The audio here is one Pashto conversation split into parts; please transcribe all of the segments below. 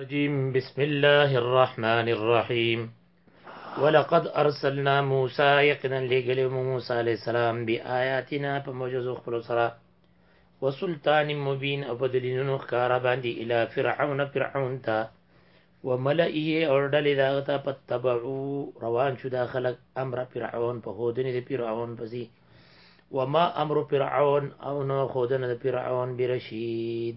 رجيم بسم الله الرحمن الرحيم ولقد ارسلنا موسى يقنا لګل موسى عليه السلام بآياتنا په معجزو خپل سره وسلطان مبين او په دلیلونو ښکارا باندې اله فرعون فرعون ته وملئه او ډلې دا ته پتبعو روان شو دا خلک امر فرعون په هودنې د فرعون پسې وما امر فرعون او نو خودنه د فرعون برشید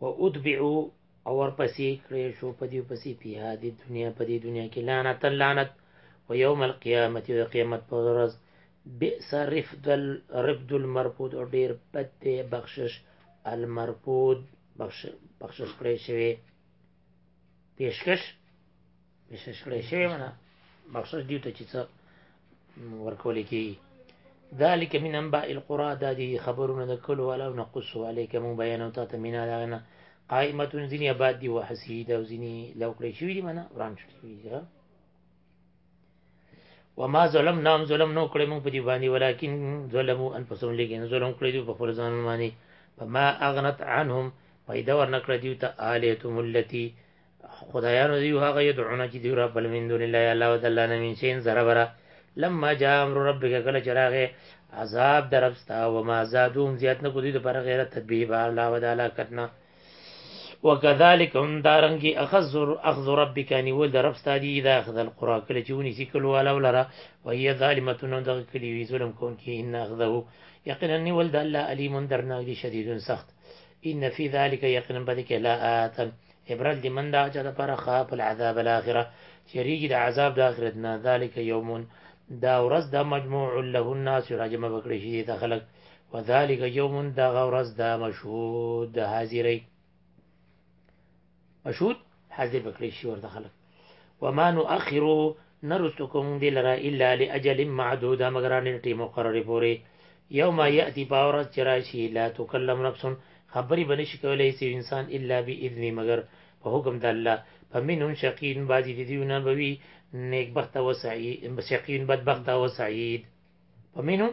و اتبعو او ورپسې کړې شو په دې پسې په هدي دنیا په دې دنیا کې لعنت لعنت و یوم القیامت او قیامت په ورځ بئس رفد الرفد المرفود او ډیر بد دی بخشش المرفود بخشش کړی شوی پیشکش پیشش کړی شوی منه مخصوص دیو ته چې څه ورکول کی ذالک من انباء القرى دا دی خبرونه د کلو والا نقص علیک مو بیان او تا مینا دا نه قائمه ځینی آباد دی وحسید او ځینی لو کړی شوی دی منه وران شوی دی وما ظلم نام ظلم نو کړی مو په دی باندې ولیکن ظلمو انفسهم لیکن ظلم کړی دی په خپل ځان باندې فما اغنت عنهم پیدا ورنکړه دیو ته آلیتم اللتی خدایانو دیو هغه یدعونه چې دیو را بل من دون الله الله او الله نه من شین زره برا لما جاء امر ربک کله چراغه عذاب دربستا و ما زادوم زیات نه کو دي پر غیره تدبیه بار لا و دالا کتنا وکذالک هم دارنګي اخذ اخذ ربک ان ول دربستا دي اذا اخذ القرى کله چونی سیکل والا ولرا وهي ظالمه نو دغه کلی وی ظلم کون کی ان اخذه یقینا نی ول د الله علیم درناګ دي شدید سخت ان فی ذلک یقینا بده کې لا آتن عبرت دي من دا چا د پر خاف العذاب الاخره چریږي د عذاب د اخرت نه ذالک یومون دا ورځ د مجموع له الناس راجم بکړي شي د خلق وذالک یوم دا ورځ د مشهود د حاضرې مشهود حاضر بکړي شي ورته خلق وما نؤخر نرستکم دلرا الا لاجل معدود مگر نیټه مقرره پوری یوم یاتی باورز چرایشی لا تکلم نفس خبری بنش کولای سی انسان الا باذن مگر په حکم د الله فمنهم شقین بعضی د دیونه بوی نیک بخت او سعید شقین بدبخت او سعید فمنهم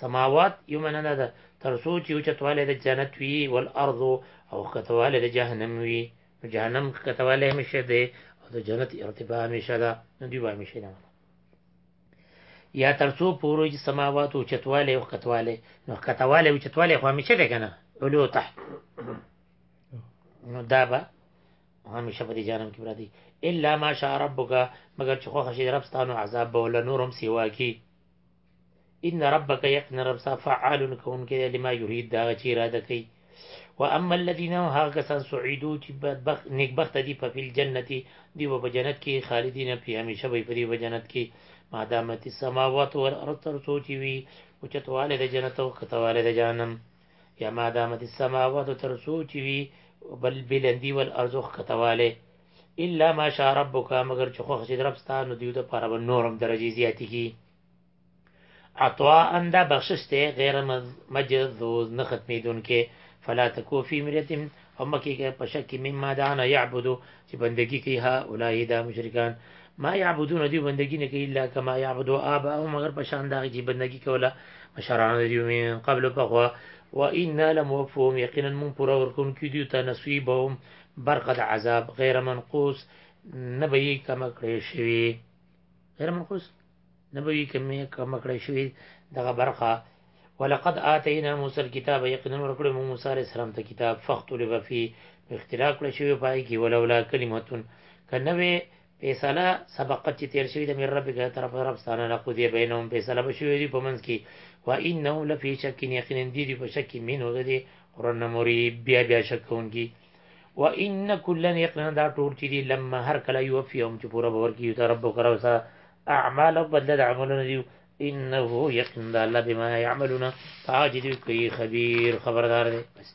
سماوات یو معنا ده تر څو چې اوچتوالی د جنت وي والارض او کتوالی د جهنم وي نو جهنم کتوالی همیشه دی او د جنت ارتفاع همیشه ده نو دوی به همیشه نه یا تر څو پورې چې سماوات او چتواله او کتواله نو کتواله او چتواله خو همیشه ده کنه علو تحت نو دا به همیشه په دې جانم کې برادي الا ما شاء ربک مگر چې خو خشي رب ستانو عذاب به ول نورم سیوا کی ان ربک یقن رب سا فعال کونکي دی لما یرید دا چې اراده کوي و اما الذين هغه کسان سعیدو چې بدبخت نیکبخت دي په فل جنت دی په جنت کې خالدین په همیشه وي په دې جنت کې ما دامت السماوات والارض تر څو چې وي او چتواله د جنت او کتواله د جهنم یا ما دامت السماوات تر څو چې وي بل بلندي والارض کتواله الا ما شاء ربک مگر چې خوښ شي رب ستاسو نو دیو د پاره به نورم درجه زیاتې کی عطوا اندا بخشش ته غیر مجذوز نه ختمیدون کې فلا تکو فی مریتم او مکی کې پشک کې مما دان یعبدو چې بندگی کوي ها اولای دا مشرکان ما یعبدون دی بندگی نه کوي الا کما یعبدو آبا او مگر پشان دا چې بندگی کوله مشران دی من قبل پخوا و ان لموفوم یقینا من پر ورکون کې دی ته نصیبهم برخه د عذاب غیر منقوص نه به یې کم کړی شوی غیر منقوص نه به یې کم کم کړی شوی دغه برخه ولقد آتینا موسی الكتاب یقینا ورکړو موږ موسی علیه السلام ته کتاب فختلف فی اختلاف کړی شوی پای کې ولولا کلمتون کنه فیصله، سبقت چې تیر شوی ده من ربک له طرفه د رب ستا نه لقضی بینهم فیصله به شوې دوی په منځ کې و انهم لفی شک یقینا دي دوی په شک کې منه د دې قرآن نه مریب بیا بیا شک کوونکي و ان کلا یقینا دا ټول چې دي لما هر کله یوفیهم چې پوره به ورکړي ته ربک رب ستا اعمالهم بدله د عملونه دي انه یقین دا الله بما یعملون فاجد کوي خبیر خبردار دی بس